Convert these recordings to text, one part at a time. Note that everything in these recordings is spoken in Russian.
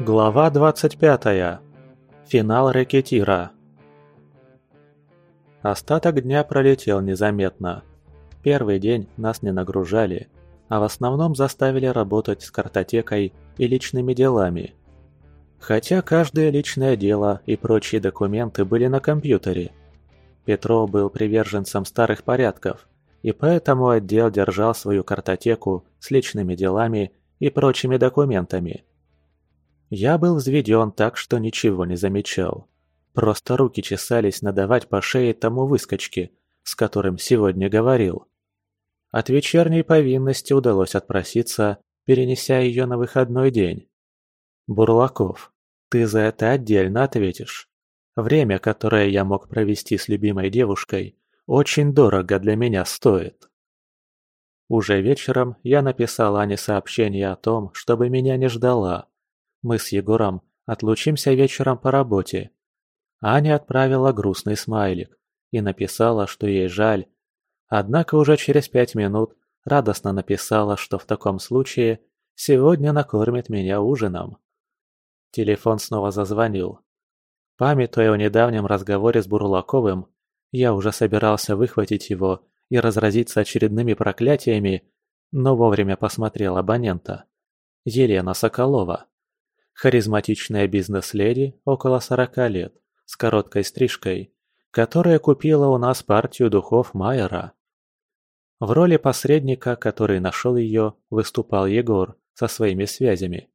Глава 25. Финал рэкетира. Остаток дня пролетел незаметно. Первый день нас не нагружали, а в основном заставили работать с картотекой и личными делами. Хотя каждое личное дело и прочие документы были на компьютере. Петро был приверженцем старых порядков, и поэтому отдел держал свою картотеку с личными делами и прочими документами – я был взведен так, что ничего не замечал. Просто руки чесались надавать по шее тому выскочке, с которым сегодня говорил. От вечерней повинности удалось отпроситься, перенеся ее на выходной день. Бурлаков, ты за это отдельно ответишь. Время, которое я мог провести с любимой девушкой, очень дорого для меня стоит. Уже вечером я написал Ане сообщение о том, чтобы меня не ждала, мы с Егором отлучимся вечером по работе. Аня отправила грустный смайлик и написала, что ей жаль. Однако уже через пять минут радостно написала, что в таком случае сегодня накормит меня ужином. Телефон снова зазвонил. Памятуя о недавнем разговоре с Бурлаковым, я уже собирался выхватить его и разразиться очередными проклятиями, но вовремя посмотрел абонента. Елена Соколова. Харизматичная бизнес-леди около сорока лет, с короткой стрижкой, которая купила у нас партию духов Майера. В роли посредника, который нашел ее, выступал Егор со своими связями.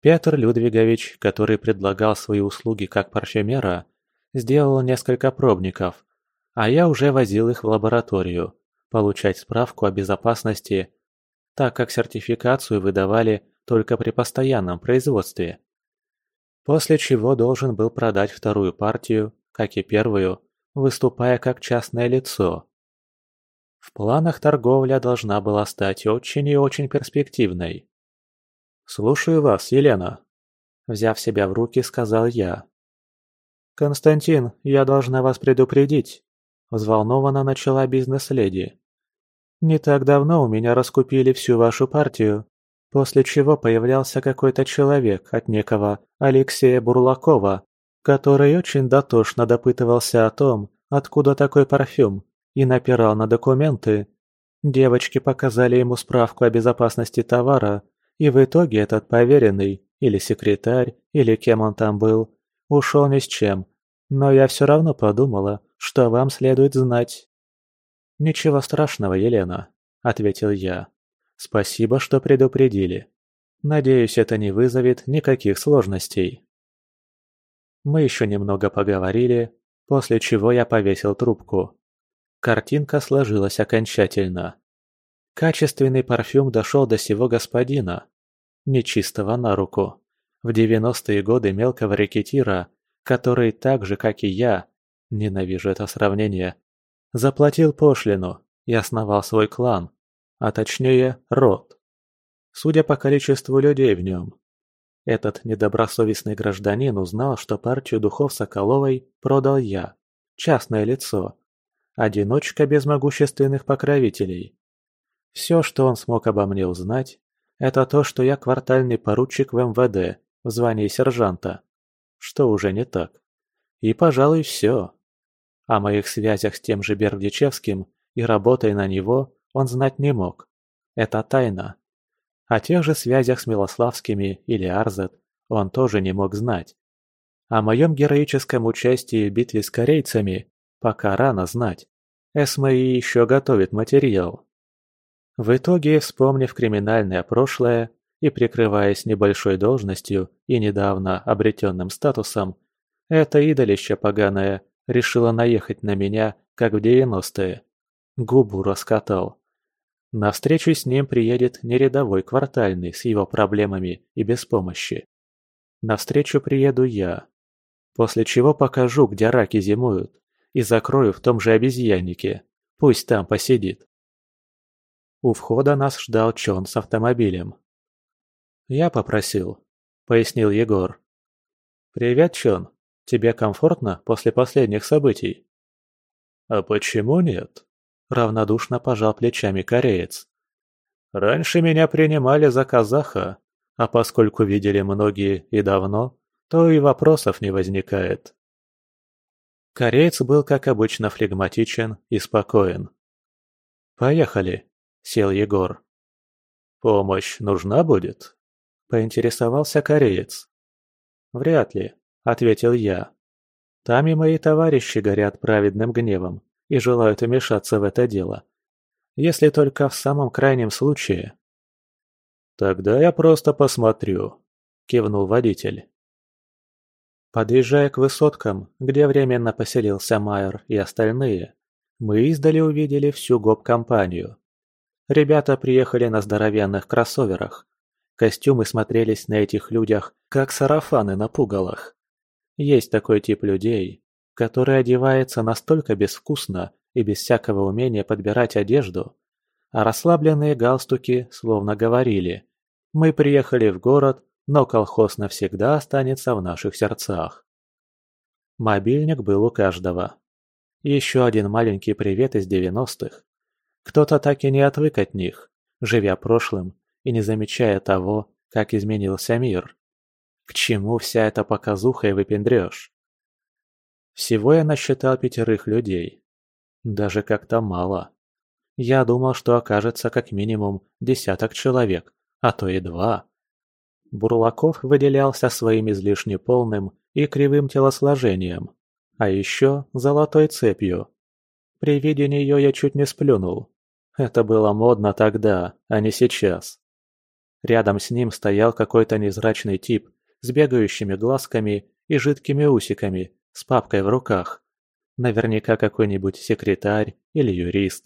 Петр Людвигович, который предлагал свои услуги как парфюмера, сделал несколько пробников, а я уже возил их в лабораторию, получать справку о безопасности, так как сертификацию выдавали только при постоянном производстве. После чего должен был продать вторую партию, как и первую, выступая как частное лицо. В планах торговля должна была стать очень и очень перспективной. «Слушаю вас, Елена», – взяв себя в руки, сказал я. «Константин, я должна вас предупредить», – взволнованно начала бизнес-леди. «Не так давно у меня раскупили всю вашу партию, После чего появлялся какой-то человек от некого Алексея Бурлакова, который очень дотошно допытывался о том, откуда такой парфюм, и напирал на документы. Девочки показали ему справку о безопасности товара, и в итоге этот поверенный, или секретарь, или кем он там был, ушел ни с чем. Но я все равно подумала, что вам следует знать. «Ничего страшного, Елена», — ответил я. Спасибо, что предупредили. Надеюсь, это не вызовет никаких сложностей. Мы еще немного поговорили, после чего я повесил трубку. Картинка сложилась окончательно. Качественный парфюм дошел до сего господина. Нечистого на руку. В девяностые годы мелкого рекетира, который так же, как и я, ненавижу это сравнение, заплатил пошлину и основал свой клан, а точнее род. Судя по количеству людей в нем. Этот недобросовестный гражданин узнал, что партию духов Соколовой продал я, частное лицо, одиночка без могущественных покровителей. Все, что он смог обо мне узнать, это то, что я квартальный поручик в МВД в звании сержанта, что уже не так. И, пожалуй, все. О моих связях с тем же Бердичевским и работой на него он знать не мог. Это тайна. О тех же связях с Милославскими или Арзет он тоже не мог знать. О моем героическом участии в битве с корейцами пока рано знать. СМИ еще готовит материал. В итоге, вспомнив криминальное прошлое и прикрываясь небольшой должностью и недавно обретенным статусом, это идолище поганое решило наехать на меня, как в девяностые. Губу раскатал. На встречу с ним приедет не рядовой квартальный с его проблемами и без помощи. На встречу приеду я. После чего покажу, где раки зимуют, и закрою в том же обезьяннике. Пусть там посидит. У входа нас ждал Чон с автомобилем. «Я попросил», — пояснил Егор. «Привет, Чон. Тебе комфортно после последних событий?» «А почему нет?» – равнодушно пожал плечами кореец. «Раньше меня принимали за казаха, а поскольку видели многие и давно, то и вопросов не возникает. Кореец был, как обычно, флегматичен и спокоен. «Поехали», — сел Егор. «Помощь нужна будет?» — поинтересовался кореец. «Вряд ли», — ответил я. «Там и мои товарищи горят праведным гневом и желают вмешаться в это дело. Если только в самом крайнем случае». «Тогда я просто посмотрю», — кивнул водитель. Подъезжая к высоткам, где временно поселился Майер и остальные, мы издали увидели всю гоп-компанию. Ребята приехали на здоровенных кроссоверах. Костюмы смотрелись на этих людях, как сарафаны на пугалах. Есть такой тип людей, который одевается настолько безвкусно и без всякого умения подбирать одежду, а расслабленные галстуки словно говорили «Мы приехали в город, но колхоз навсегда останется в наших сердцах. Мобильник был у каждого. Еще один маленький привет из девяностых. Кто-то так и не отвык от них, живя прошлым и не замечая того, как изменился мир. К чему вся эта показуха и выпендрёж? Всего я насчитал пятерых людей. Даже как-то мало. Я думал, что окажется как минимум десяток человек, а то и два. Бурлаков выделялся своим излишне полным и кривым телосложением, а еще золотой цепью. При виде нее я чуть не сплюнул. Это было модно тогда, а не сейчас. Рядом с ним стоял какой-то незрачный тип с бегающими глазками и жидкими усиками, с папкой в руках. Наверняка какой-нибудь секретарь или юрист.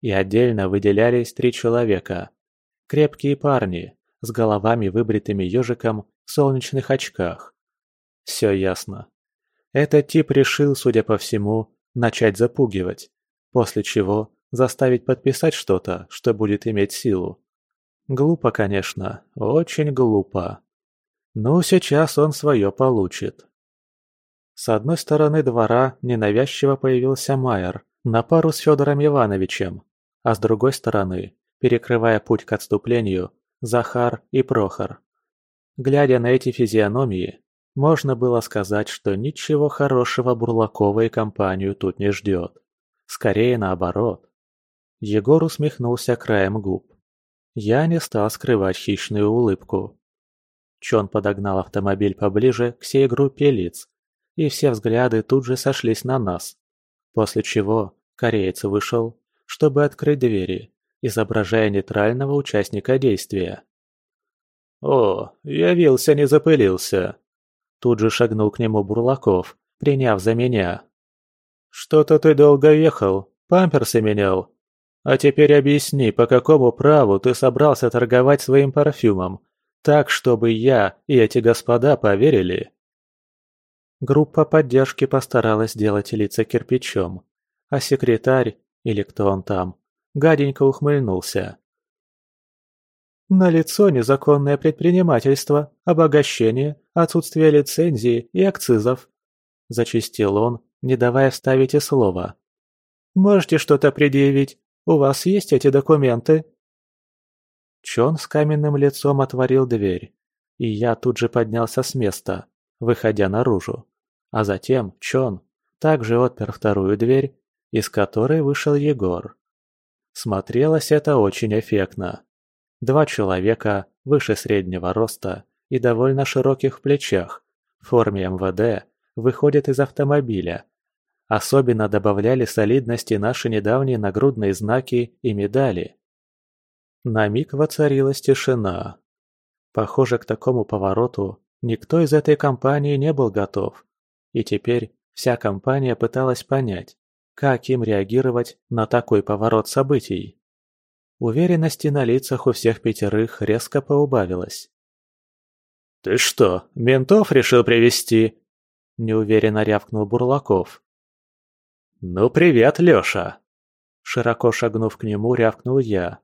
И отдельно выделялись три человека. Крепкие парни, с головами выбритыми ежиком в солнечных очках. Все ясно. Этот тип решил, судя по всему, начать запугивать, после чего заставить подписать что-то, что будет иметь силу. Глупо, конечно, очень глупо. Но сейчас он свое получит. С одной стороны двора ненавязчиво появился Майер на пару с Федором Ивановичем, а с другой стороны, перекрывая путь к отступлению, Захар и Прохор. Глядя на эти физиономии, можно было сказать, что ничего хорошего Бурлакова и компанию тут не ждет. Скорее наоборот. Егор усмехнулся краем губ. Я не стал скрывать хищную улыбку. Чон подогнал автомобиль поближе к всей группе лиц, и все взгляды тут же сошлись на нас. После чего кореец вышел, чтобы открыть двери, изображая нейтрального участника действия. «О, явился, не запылился!» Тут же шагнул к нему Бурлаков, приняв за меня. «Что-то ты долго ехал, памперсы менял. А теперь объясни, по какому праву ты собрался торговать своим парфюмом, так, чтобы я и эти господа поверили?» Группа поддержки постаралась сделать лица кирпичом, а секретарь, или кто он там, гаденько ухмыльнулся. На лицо незаконное предпринимательство, обогащение, отсутствие лицензии и акцизов. Зачистил он, не давая вставить и слова. «Можете что-то предъявить? У вас есть эти документы?» Чон с каменным лицом отворил дверь, и я тут же поднялся с места, выходя наружу. А затем Чон также отпер вторую дверь, из которой вышел Егор. Смотрелось это очень эффектно. Два человека выше среднего роста и довольно широких плечах, в форме МВД, выходят из автомобиля. Особенно добавляли солидности наши недавние нагрудные знаки и медали. На миг воцарилась тишина. Похоже, к такому повороту никто из этой компании не был готов. И теперь вся компания пыталась понять, как им реагировать на такой поворот событий? Уверенности на лицах у всех пятерых резко поубавилась. «Ты что, ментов решил привести? неуверенно рявкнул Бурлаков. «Ну привет, Лёша!» Широко шагнув к нему, рявкнул я.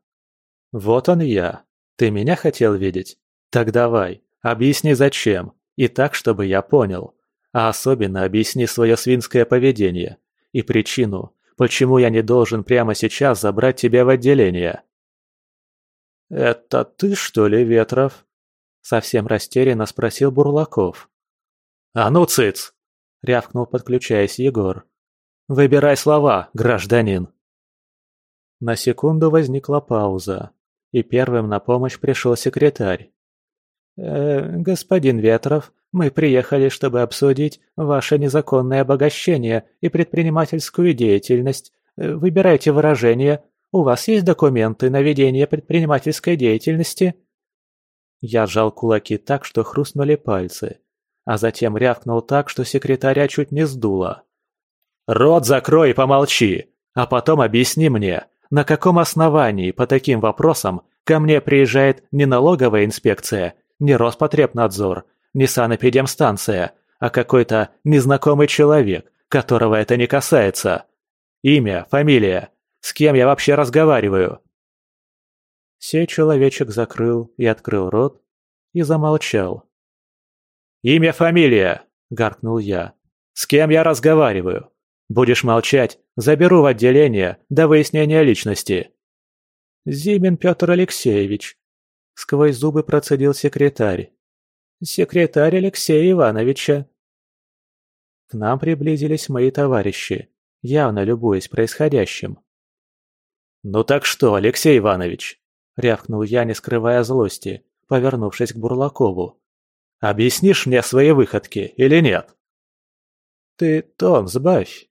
«Вот он я. Ты меня хотел видеть? Так давай, объясни зачем, и так, чтобы я понял. А особенно объясни свое свинское поведение и причину, почему я не должен прямо сейчас забрать тебя в отделение». «Это ты, что ли, Ветров?» Совсем растерянно спросил Бурлаков. «А ну, цыц!» — рявкнул, подключаясь Егор. «Выбирай слова, гражданин!» На секунду возникла пауза, и первым на помощь пришел секретарь. «Э, «Господин Ветров, мы приехали, чтобы обсудить ваше незаконное обогащение и предпринимательскую деятельность. Э, выбирайте выражение. У вас есть документы на ведение предпринимательской деятельности?» Я сжал кулаки так, что хрустнули пальцы, а затем рявкнул так, что секретаря чуть не сдуло. «Рот закрой и помолчи, а потом объясни мне, на каком основании по таким вопросам ко мне приезжает не налоговая инспекция, не Роспотребнадзор, не санэпидемстанция, а какой-то незнакомый человек, которого это не касается. Имя, фамилия, с кем я вообще разговариваю?» Сей человечек закрыл и открыл рот и замолчал. «Имя, фамилия!» – гаркнул я. «С кем я разговариваю? Будешь молчать, заберу в отделение до выяснения личности». «Зимин Петр Алексеевич», – сквозь зубы процедил секретарь. «Секретарь Алексея Ивановича». К нам приблизились мои товарищи, явно любуясь происходящим. «Ну так что, Алексей Иванович?» рявкнул я, не скрывая злости, повернувшись к Бурлакову. «Объяснишь мне свои выходки или нет?» «Ты тон сбавь!»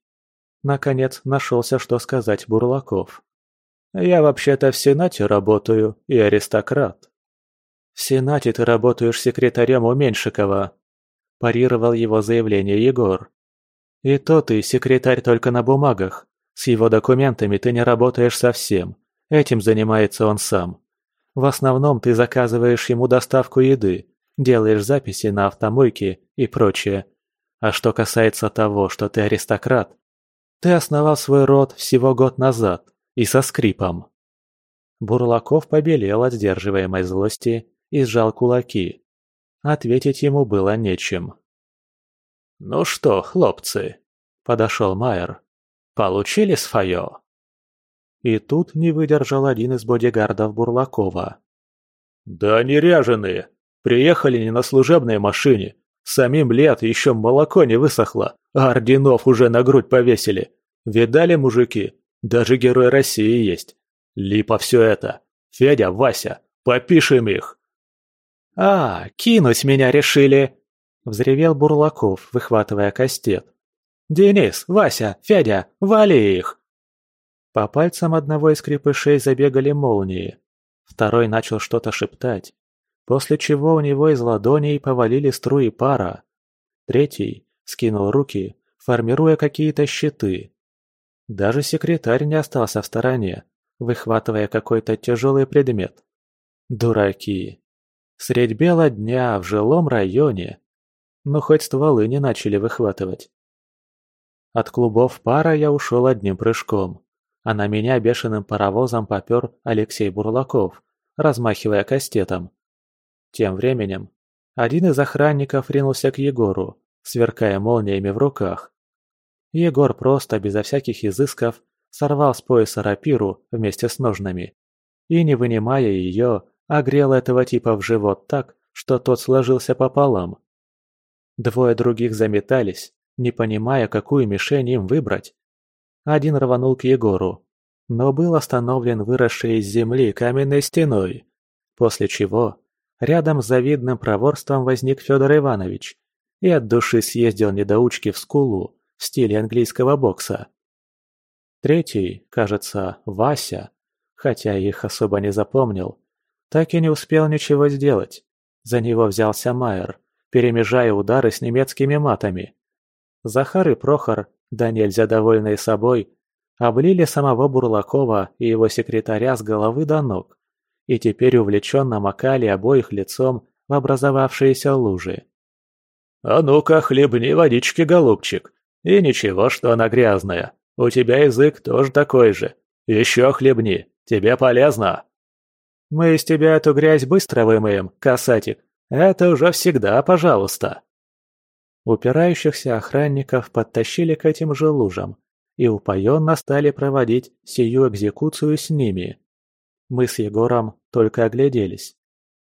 Наконец нашелся, что сказать Бурлаков. «Я вообще-то в Сенате работаю и аристократ». «В Сенате ты работаешь секретарем у Меньшикова», – парировал его заявление Егор. «И то ты секретарь только на бумагах. С его документами ты не работаешь совсем, Этим занимается он сам. В основном ты заказываешь ему доставку еды, делаешь записи на автомойке и прочее. А что касается того, что ты аристократ, ты основал свой род всего год назад и со скрипом. Бурлаков побелел от сдерживаемой злости и сжал кулаки. Ответить ему было нечем. «Ну что, хлопцы?» – подошел Майер. «Получили свое?» И тут не выдержал один из бодигардов Бурлакова. «Да они ряженые! Приехали не на служебной машине. Самим лет еще молоко не высохло, а орденов уже на грудь повесили. Видали, мужики? Даже герой России есть. Липа все это. Федя, Вася, попишем их!» «А, кинуть меня решили!» – взревел Бурлаков, выхватывая кастет. «Денис, Вася, Федя, вали их!» По пальцам одного из крепышей забегали молнии. Второй начал что-то шептать, после чего у него из ладоней повалили струи пара. Третий скинул руки, формируя какие-то щиты. Даже секретарь не остался в стороне, выхватывая какой-то тяжелый предмет. Дураки. Средь бела дня в жилом районе. Но хоть стволы не начали выхватывать. От клубов пара я ушел одним прыжком а на меня бешеным паровозом попер Алексей Бурлаков, размахивая кастетом. Тем временем один из охранников ринулся к Егору, сверкая молниями в руках. Егор просто, безо всяких изысков, сорвал с пояса рапиру вместе с ножнами и, не вынимая ее, огрел этого типа в живот так, что тот сложился пополам. Двое других заметались, не понимая, какую мишень им выбрать. Один рванул к Егору, но был остановлен выросшей из земли каменной стеной, после чего рядом с завидным проворством возник Федор Иванович и от души съездил недоучки в скулу в стиле английского бокса. Третий, кажется, Вася, хотя их особо не запомнил, так и не успел ничего сделать. За него взялся Майер, перемежая удары с немецкими матами. Захар и Прохор да нельзя довольные собой, облили самого Бурлакова и его секретаря с головы до ног, и теперь увлеченно макали обоих лицом в образовавшиеся лужи. «А ну-ка, хлебни водички, голубчик, и ничего, что она грязная, у тебя язык тоже такой же, еще хлебни, тебе полезно!» «Мы из тебя эту грязь быстро вымоем, касатик, это уже всегда пожалуйста!» Упирающихся охранников подтащили к этим же лужам и упоенно стали проводить сию экзекуцию с ними. Мы с Егором только огляделись.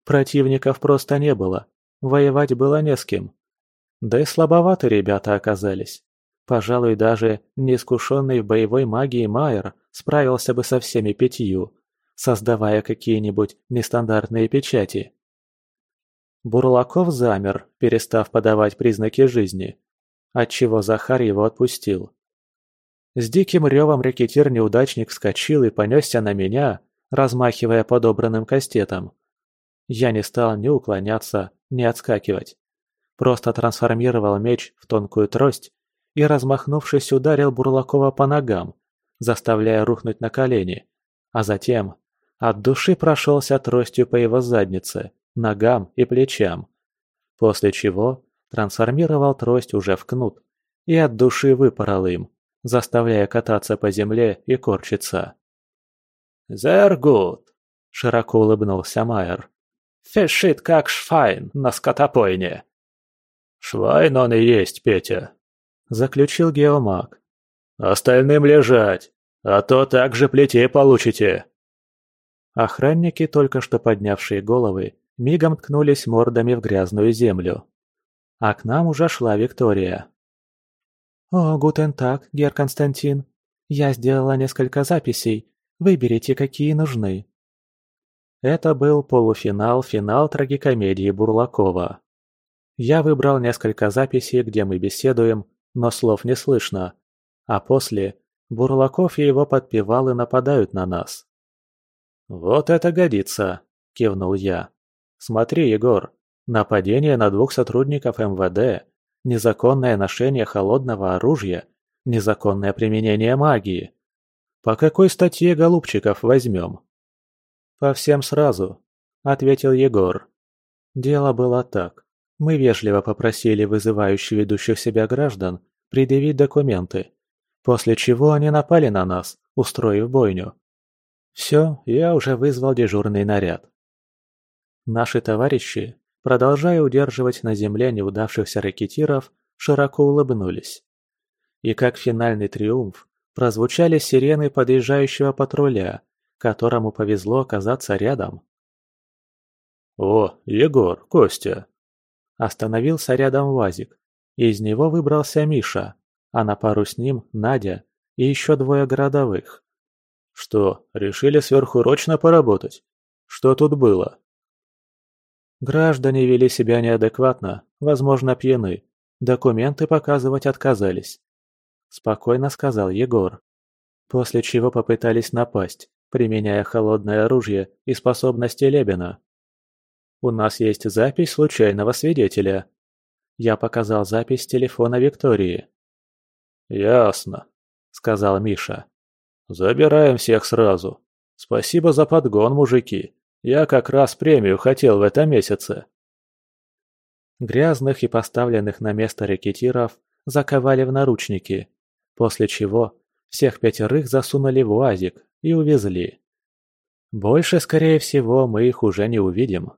Противников просто не было, воевать было не с кем. Да и слабоваты ребята оказались. Пожалуй, даже неискушенный в боевой магии Майер справился бы со всеми пятью, создавая какие-нибудь нестандартные печати. Бурлаков замер, перестав подавать признаки жизни, отчего Захар его отпустил. С диким ревом рекетир-неудачник вскочил и понесся на меня, размахивая подобранным кастетом. Я не стал ни уклоняться, ни отскакивать. Просто трансформировал меч в тонкую трость и, размахнувшись, ударил Бурлакова по ногам, заставляя рухнуть на колени, а затем от души прошелся тростью по его заднице, ногам и плечам, после чего трансформировал трость уже в кнут и от души выпорол им, заставляя кататься по земле и корчиться. «Зергут!» – широко улыбнулся Майер. «Фишит как швайн на скотопойне!» «Швайн он и есть, Петя!» – заключил геомаг. «Остальным лежать, а то так же плетей получите!» Охранники, только что поднявшие головы, мигом ткнулись мордами в грязную землю. А к нам уже шла Виктория. «О, гутен так, гер Константин. Я сделала несколько записей. Выберите, какие нужны». Это был полуфинал-финал трагикомедии Бурлакова. Я выбрал несколько записей, где мы беседуем, но слов не слышно. А после Бурлаков и его подпевалы нападают на нас. «Вот это годится!» – кивнул я. «Смотри, Егор, нападение на двух сотрудников МВД, незаконное ношение холодного оружия, незаконное применение магии. По какой статье голубчиков возьмем?» «По всем сразу», – ответил Егор. Дело было так. Мы вежливо попросили вызывающих ведущих себя граждан предъявить документы, после чего они напали на нас, устроив бойню. Все, я уже вызвал дежурный наряд. Наши товарищи, продолжая удерживать на земле неудавшихся ракетиров, широко улыбнулись. И как финальный триумф прозвучали сирены подъезжающего патруля, которому повезло оказаться рядом. «О, Егор, Костя!» Остановился рядом УАЗик. Из него выбрался Миша, а на пару с ним Надя и еще двое городовых. Что, решили сверхурочно поработать? Что тут было? Граждане вели себя неадекватно, возможно, пьяны. Документы показывать отказались. Спокойно сказал Егор. После чего попытались напасть, применяя холодное оружие и способности Лебена. У нас есть запись случайного свидетеля. Я показал запись телефона Виктории. «Ясно», — сказал Миша. «Забираем всех сразу. Спасибо за подгон, мужики. Я как раз премию хотел в этом месяце». Грязных и поставленных на место рекетиров заковали в наручники, после чего всех пятерых засунули в УАЗик и увезли. Больше, скорее всего, мы их уже не увидим.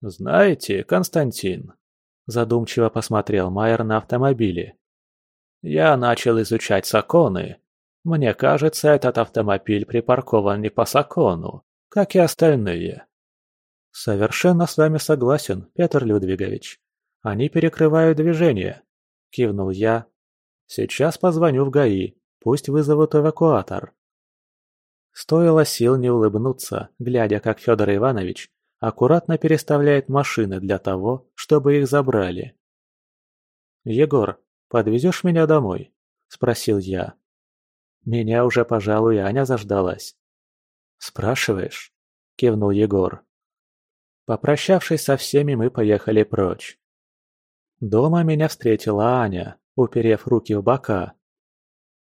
«Знаете, Константин», – задумчиво посмотрел Майер на автомобиле, – «я начал изучать законы мне кажется, этот автомобиль припаркован не по закону, как и остальные. Совершенно с вами согласен, Петр Людвигович. Они перекрывают движение. Кивнул я. Сейчас позвоню в ГАИ, пусть вызовут эвакуатор. Стоило сил не улыбнуться, глядя, как Федор Иванович аккуратно переставляет машины для того, чтобы их забрали. «Егор, подвезешь меня домой?» – спросил я. Меня уже, пожалуй, Аня заждалась. «Спрашиваешь?» – кивнул Егор. Попрощавшись со всеми, мы поехали прочь. Дома меня встретила Аня, уперев руки в бока.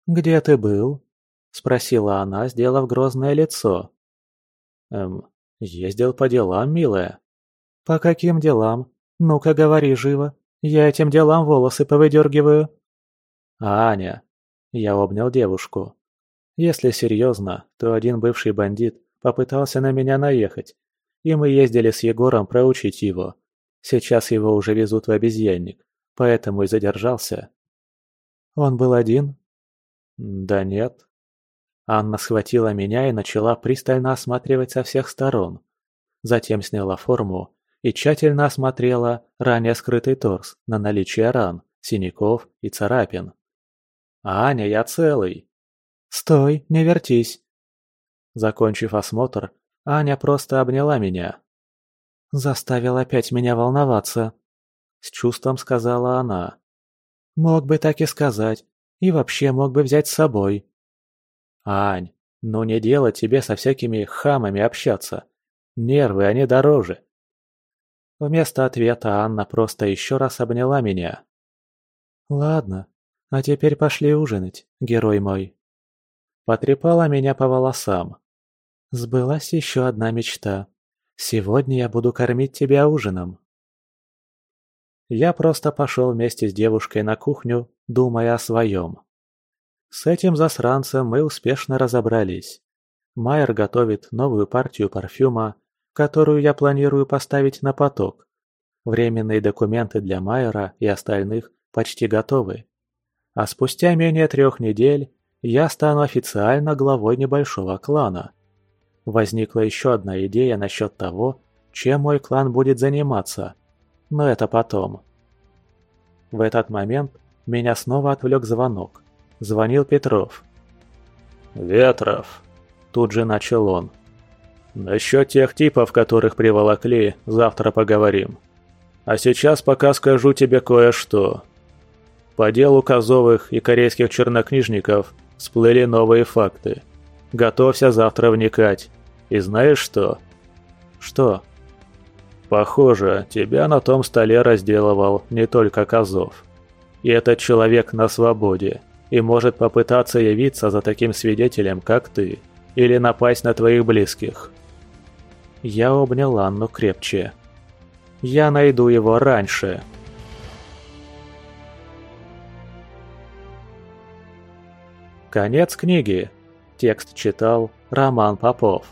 «Где ты был?» – спросила она, сделав грозное лицо. «Эм, ездил по делам, милая». «По каким делам? Ну-ка, говори живо. Я этим делам волосы повыдергиваю». «Аня, я обнял девушку. Если серьезно, то один бывший бандит попытался на меня наехать, и мы ездили с Егором проучить его. Сейчас его уже везут в обезьянник, поэтому и задержался. Он был один? Да нет. Анна схватила меня и начала пристально осматривать со всех сторон. затем сняла форму и тщательно осмотрела ранее скрытый торс на наличие ран, синяков и царапин. «Аня, я целый!» «Стой, не вертись!» Закончив осмотр, Аня просто обняла меня. «Заставил опять меня волноваться», — с чувством сказала она. «Мог бы так и сказать, и вообще мог бы взять с собой». «Ань, ну не дело тебе со всякими хамами общаться. Нервы, они дороже». Вместо ответа Анна просто еще раз обняла меня. «Ладно, а теперь пошли ужинать, герой мой». Потрепала меня по волосам. Сбылась еще одна мечта. Сегодня я буду кормить тебя ужином. Я просто пошел вместе с девушкой на кухню, думая о своем. С этим засранцем мы успешно разобрались. Майер готовит новую партию парфюма, которую я планирую поставить на поток. Временные документы для Майера и остальных почти готовы. А спустя менее трех недель я стану официально главой небольшого клана. Возникла еще одна идея насчет того, чем мой клан будет заниматься, но это потом. В этот момент меня снова отвлек звонок. Звонил Петров. «Ветров», – тут же начал он. «Насчет тех типов, которых приволокли, завтра поговорим. А сейчас пока скажу тебе кое-что. По делу Козовых и корейских чернокнижников всплыли новые факты. Готовься завтра вникать. И знаешь что?» «Что?» «Похоже, тебя на том столе разделывал не только Козов. И этот человек на свободе и может попытаться явиться за таким свидетелем, как ты, или напасть на твоих близких. Я обнял Анну крепче. Я найду его раньше. Конец книги. Текст читал Роман Попов.